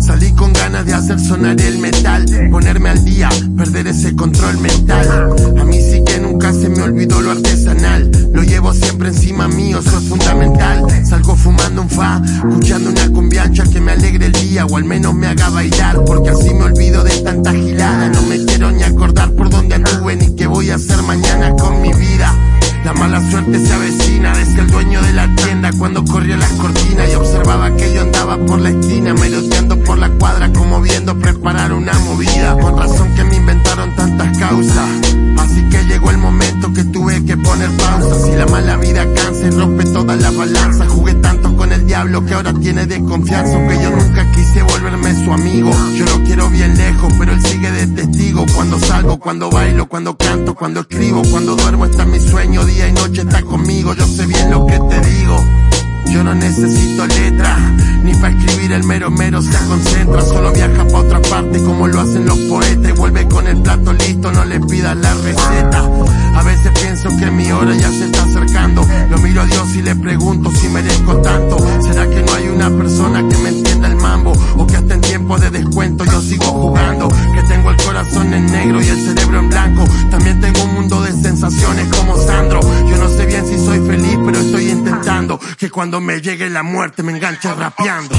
Salí con ganas de hacer sonar el metal, ponerme al día, perder ese control mental. A mí sí que nunca se me olvidó lo artesanal, lo llevo siempre encima mío, eso es fundamental. Salgo fumando un o al menos me haga bailar, porque así me olvido de tanta gilada. No me quiero ni acordar por dónde anduve ni qué voy a hacer mañana con mi vida. La mala suerte se avecina, desde el dueño de la tienda cuando corría las cortinas y observaba que yo andaba por la esquina, merodeando por la cuadra como viendo preparar una movida. Con razón que me inventaron tantas causas. Así que llegó el momento que tuve que poner pausa. Si la mala vida cansa y rompe toda la balanza, jugué tanto con diablo que ahora tiene desconfianza. Aunque yo nunca quise volverme su amigo, yo lo quiero bien lejos, pero él sigue de testigo. Cuando salgo, cuando bailo, cuando canto, cuando escribo, cuando duermo, está mi sueño. Día y noche está conmigo, yo sé bien lo que te digo. Yo no necesito letra, ni para escribir el mero mero se concentra, solo viaja pa' otra parte como lo hacen los poetas y vuelve con el plato listo, no le pidas la receta. A veces pienso que mi hora ya se está acercando, lo miro a Dios y le pregunto si merezco tanto. Descuento yo sigo jugando, que tengo el corazón en negro y el cerebro en blanco. También tengo un mundo de sensaciones como Sandro. Yo no sé bien si soy feliz, pero estoy intentando que cuando me llegue la muerte me enganche rapeando.